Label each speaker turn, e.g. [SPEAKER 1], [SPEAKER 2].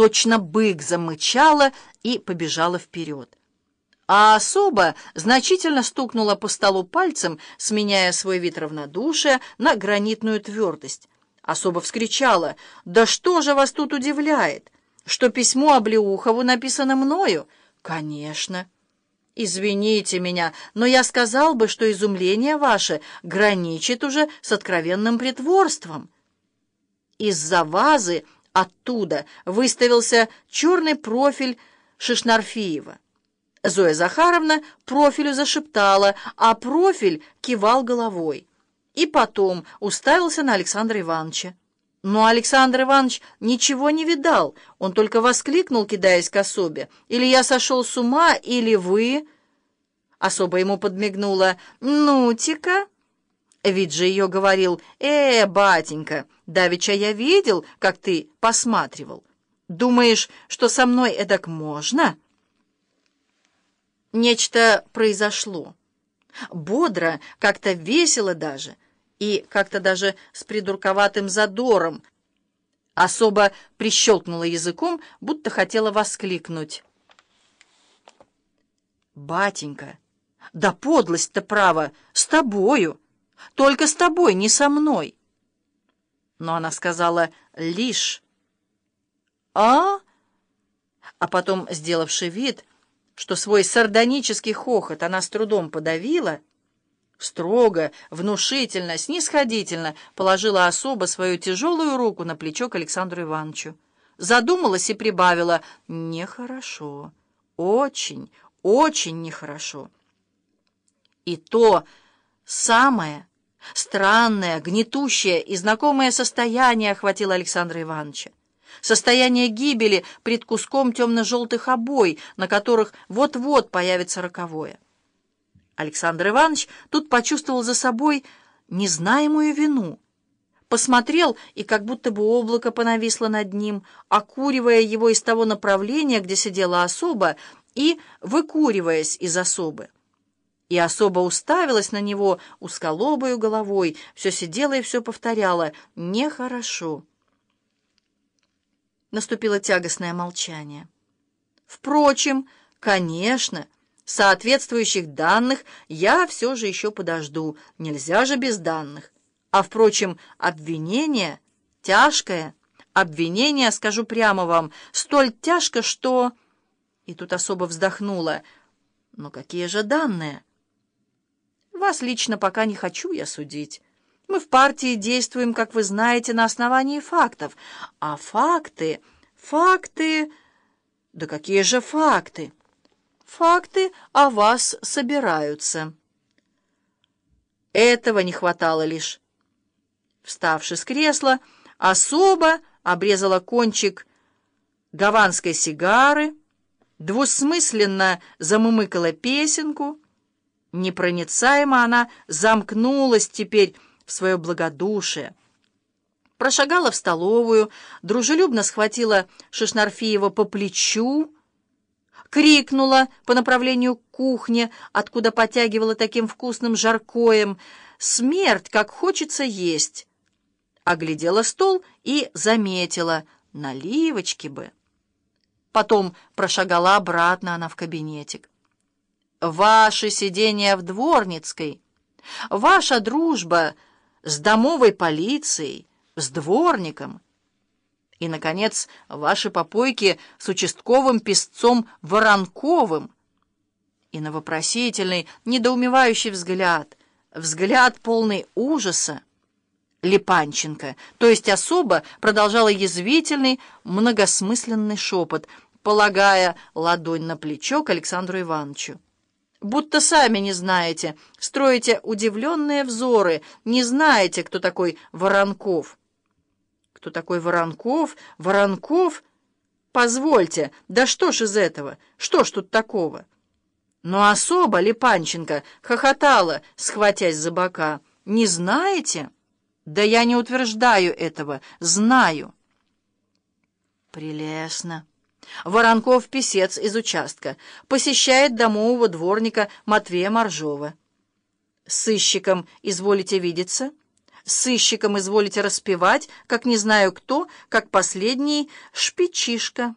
[SPEAKER 1] точно бык замычала и побежала вперед. А особо значительно стукнула по столу пальцем, сменяя свой вид равнодушия на гранитную твердость. Особо вскричала, «Да что же вас тут удивляет? Что письмо Облеухову написано мною?» «Конечно». «Извините меня, но я сказал бы, что изумление ваше граничит уже с откровенным притворством». Из-за вазы оттуда выставился черный профиль Шишнарфиева. Зоя Захаровна профилю зашептала, а профиль кивал головой. И потом уставился на Александра Ивановича. Но Александр Иванович ничего не видал, он только воскликнул, кидаясь к особе. «Или я сошел с ума, или вы...» Особо ему подмигнула. «Ну-тика!» Вид же ее говорил. «Э, батенька, давеча я видел, как ты посматривал. Думаешь, что со мной эдак можно?» Нечто произошло. Бодро, как-то весело даже, и как-то даже с придурковатым задором. Особо прищелкнула языком, будто хотела воскликнуть. «Батенька, да подлость-то право, с тобою, только с тобой, не со мной!» Но она сказала «лишь». «А?» А потом, сделавший вид, что свой сардонический хохот она с трудом подавила, строго, внушительно, снисходительно положила особо свою тяжелую руку на плечо к Александру Ивановичу. Задумалась и прибавила «нехорошо, очень, очень нехорошо». И то самое странное, гнетущее и знакомое состояние охватило Александра Ивановича. Состояние гибели пред куском темно-желтых обой, на которых вот-вот появится роковое. Александр Иванович тут почувствовал за собой незнаемую вину. Посмотрел, и как будто бы облако понависло над ним, окуривая его из того направления, где сидела особа, и выкуриваясь из особы. И особо уставилась на него узколобою головой, все сидела и все повторяла «нехорошо». Наступило тягостное молчание. Впрочем, конечно, соответствующих данных я все же еще подожду. Нельзя же без данных. А, впрочем, обвинение тяжкое. Обвинение, скажу прямо вам, столь тяжко, что... И тут особо вздохнула. Но какие же данные? Вас лично пока не хочу я судить. Мы в партии действуем, как вы знаете, на основании фактов. А факты... Факты... Да какие же факты? Факты о вас собираются. Этого не хватало лишь. Вставши с кресла, особо обрезала кончик гаванской сигары, двусмысленно замумыкала песенку. Непроницаемо она замкнулась теперь в свое благодушие. Прошагала в столовую, дружелюбно схватила Шишнарфиева по плечу, крикнула по направлению к кухне, откуда потягивала таким вкусным жаркоем «Смерть, как хочется есть!» Оглядела стол и заметила «Наливочки бы!» Потом прошагала обратно она в кабинетик. «Ваше сидение в Дворницкой, ваша дружба — с домовой полицией, с дворником. И, наконец, ваши попойки с участковым песцом Воронковым. И на вопросительный, недоумевающий взгляд, взгляд полный ужаса. Липанченко, то есть особо, продолжала язвительный, многосмысленный шепот, полагая ладонь на плечо к Александру Ивановичу будто сами не знаете, строите удивленные взоры, не знаете, кто такой Воронков. Кто такой Воронков? Воронков? Позвольте, да что ж из этого? Что ж тут такого? Но особо Липанченко хохотала, схватясь за бока. Не знаете? Да я не утверждаю этого, знаю. Прелестно. Воронков, писец из участка, посещает домового дворника Матвея Моржова. Сыщиком изволите видеться? сыщиком изволите распевать, как не знаю кто, как последний шпичишка».